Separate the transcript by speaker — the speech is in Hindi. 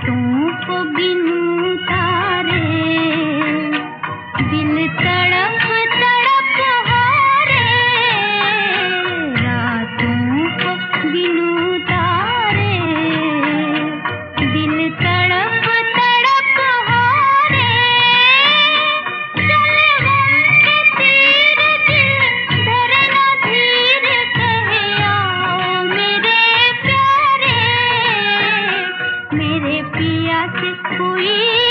Speaker 1: तुम हुई